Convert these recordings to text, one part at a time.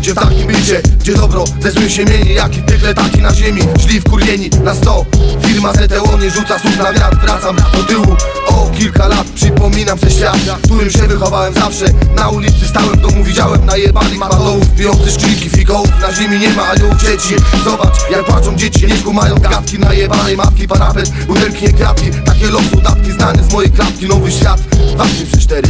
Życie w takim bycie Gdzie dobro ze złym się mieni Jak i taki na ziemi. Szli wkurwieni na sto. Firma ZTO nie rzuca słów na wiatr. Wracam do tyłu. O kilka lat Przypominam se świat, którym się wychowałem zawsze. Na ulicy stałem, w domu widziałem najebanych madołów Pijących szkliki fikołów Na ziemi nie ma aniołów dzieci Zobacz jak płaczą dzieci Nie kumają gadki. Najebanej matki Parapet, butelki, nie kwiatki. Takie losu datki znane z mojej klatki. Nowy świat, 2 przez 4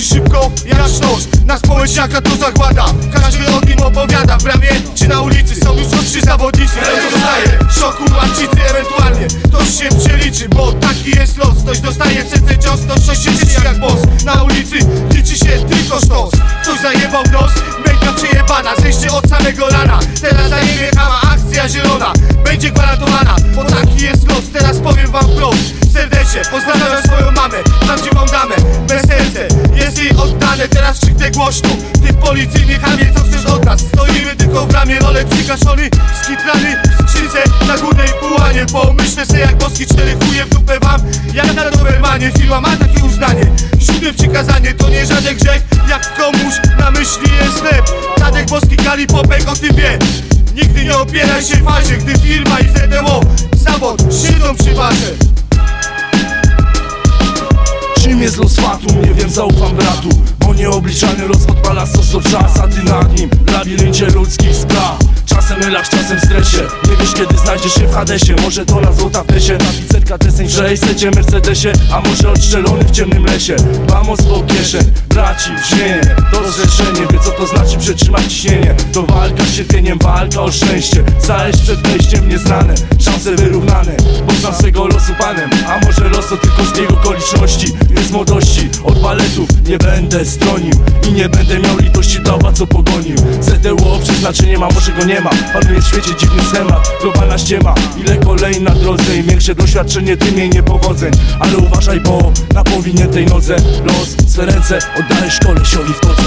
Przychodzi szybko jak nos Na społeczniaka to zagłada Każdy o tym opowiada. W bramie czy na ulicy są już trzy zawodnicy. Kto dostaje szoku marcicy ewentualnie. Ktoś się przeliczy, bo taki jest los. Ktoś dostaje w serce cios, ktoś coś się cieszy jak boss. Na ulicy liczy się tylko sztos. Ktoś zajebał nos, mega przejebana. Zejście od samego rana. Teraz zajebie kama, akcja zielona. Będzie gwarantowana, bo taki jest los. Teraz powiem wam wprost. Serdecznie pozdrawiam swoją mamę. Znam gdzie oddane, teraz krzyknę głośno. Ty policyjny chamie, co chcesz od nas? Stoimy tylko w ramię, rolek przykaszony Skitrany w skrzynce na górnej pułanie. Pomyślę se jak boski cztery chuje w dupę wam. Jak na Dobermanie, firma ma takie uznanie. Siódme przykazanie to nie żaden grzech. Jak komuś na myśli jest chleb. Tadek boski kali popek o tym wie. Nigdy nie opieraj się fazie, gdy firma i ZDO Zawod siedzą przy barze zaufam bratu Bo nieobliczalny los odpala sos do czas A ty nad nim w labiryncie ludzkich spraw. Czasem relaks, czasem w stresie Nie wiesz kiedy znajdziesz się w Hadesie Może to na złota w desie Tapicerka deseń w 600 Mercedesie A może odstrzelony w ciemnym lesie. Mam o swą kieszeń Braci, wzięcie To rozrzeszenie Wie co to znaczy przetrzymać ciśnienie. To walka z cierpieniem, walka o szczęście. Stajesz przed wejściem nieznane Szanse wyrównane. Bo znam swego losu panem A może los to tylko zbieg okoliczności. Więc młodości od baletów Nie będę stronił. I nie będę miał litości dla co pogonił. ZDO przeznaczenie ma, może go nie ma. Panuje w świecie dziwny schemat. Globalna ściema Ile kolei na drodze Im większe doświadczenie tym mniej niepowodzeń Ale uważaj, bo na powiniętej nodze Los swe ręce oddajesz kolesiowi w todze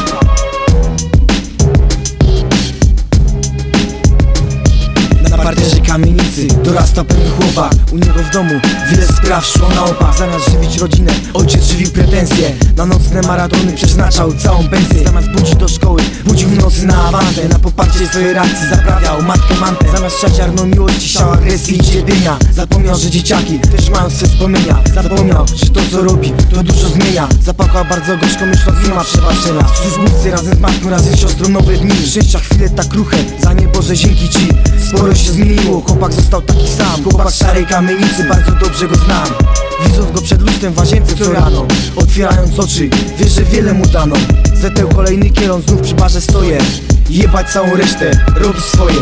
Na parterze kamienicy dorasta pewien chłopak. U niego w domu wiele spraw szło na opak. Zamiast żywić rodzinę, ojciec żywił pretensje. Na nocne maratony przeznaczał całą pensję. Zamiast budzić do szkoły, budził w nocy na awantę. Na poparcie swojej racji zaprawiał matkę mantę. Zamiast siać ziarno miłości, siał agresji i cierpienia. Zapomniał, że dzieciaki też mają swe wspomnienia. Zapomniał, że to co robi, to dużo zmienia. Zapakał bardzo gorzko, myśląc nie ma przebaczenia Służbówcy razem z matką, razem z siostrą nowe dni. Szczęścia chwile tak kruche, za nie Boże dzięki Ci Sporo się zmieniło, chłopak został taki sam Chłopak szarej kamienicy, bardzo dobrze go znam. Widząc go przed lustrem w łazience co rano Otwierając oczy, wiesz, że wiele mu dano. Zeteł kolejny kieron, znów przy barze stoję Jebać całą resztę, robić swoje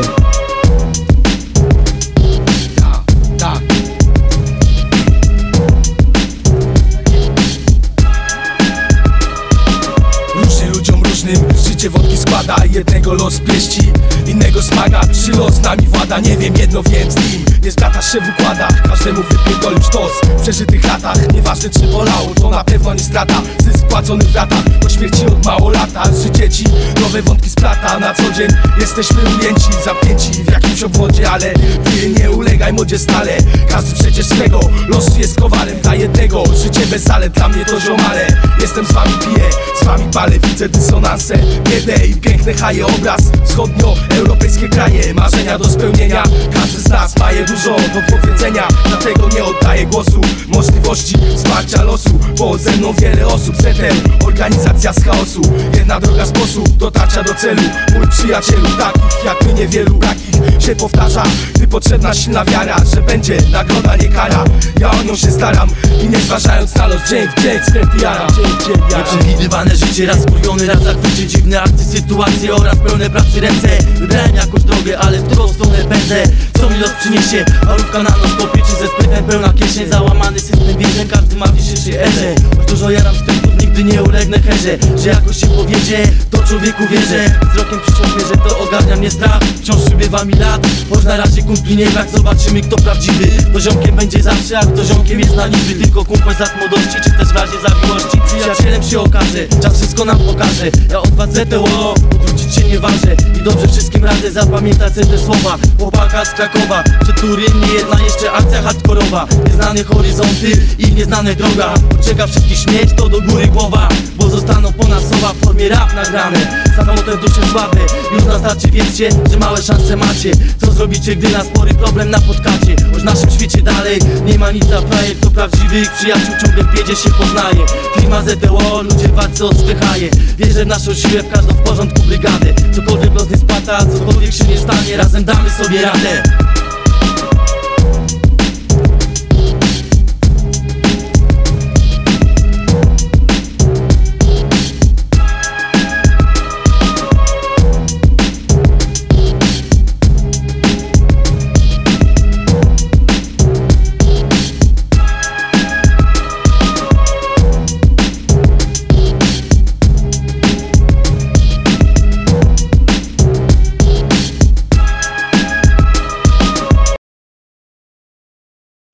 Jednego los pieści, innego smaga Czy los nami włada, nie wiem, jedno wiem z nim Nie zbratasz się w układach, każdemu wypierdolisz tos W przeżytych latach, nieważne czy bolało To na pewno nie strata, zysk płacony w Do śmierci od mało lata, życie ci nowe wątki splata Na co dzień jesteśmy ujęci, zamknięci w jakimś obwodzie Ale ty nie ulegaj modzie stale. Każdy przecież swego losu jest kowalem. Dla jednego życie bez zalet, dla mnie to ziomale. Jestem z wami, piję, z wami palę, widzę dysonanse. Biedne i piękne haje obraz. Wschodnioeuropejskie kraje, marzenia do spełnienia. Każdy z nas ma je dużo do powiedzenia Dlatego nie oddaję głosu. Możliwości wsparcia losu Bo ze mną wiele osób. Zetem, organizacja z chaosu Jedna droga sposób dotarcia do celu. Mój przyjacielu, takich jak my niewielu Takich się powtarza, gdy potrzebna silna wiara Że będzie nagroda, nie kara. Ja o nią się staram i nie zważając na los Dzień w dzień skręty jara Nieprzewidywane życie, raz skurwiony, raz zachwycie Dziwne akcje, sytuacje oraz pełne pracy ręce. Wybrałem jakąś drogę, ale w którą stronę pędzę Los przyniesie, parówka na nos kopie Czy ze sprytem pełna kieszeń, załamany system więzień Każdy ma w dzisiejszej erze. Choć dużo jaram sklepów, nigdy nie ulegnę herze. Że jakoś się powiedzie, to człowieku wierzę. Wzrokiem przyszłość mierzę, to ogarnia mnie strach. Wciąż przybywa mi lat, choć na razie kumpli nie brak Zobaczymy kto prawdziwy, to ziomkiem będzie zawsze A kto ziomkiem jest na niby, tylko kumpel z lat młodości Czy też w razie zawiłości, przyjacielem się okaże Czas wszystko nam pokaże, ja od was ZTO Odwrócić się nie ważę i dobrze wszystkim radzę. Zapamiętać te słowa, chłopaka z Krakowa Przed którym nie jedna jeszcze akcja hardkorowa. Nieznane horyzonty i nieznane droga. Czeka wszystkich śmieć, to do góry głowa Bo Pozostaną po nas słowa w formie rap nagrane. Samotne dusze słabe Już na starcie wiecie, że małe szanse macie. Co zrobicie, gdy na spory problem napotkacie w naszym świecie dalej. Nie ma nic za frajer To prawdziwych przyjaciół ciągle w biedzie się poznaje. Firma ZDO, ludzie walce o swe haje Wierzę w naszą siłę, w każdą w porządku brygadę. Cokolwiek los nie splata, cokolwiek się nie stanie Razem damy sobie radę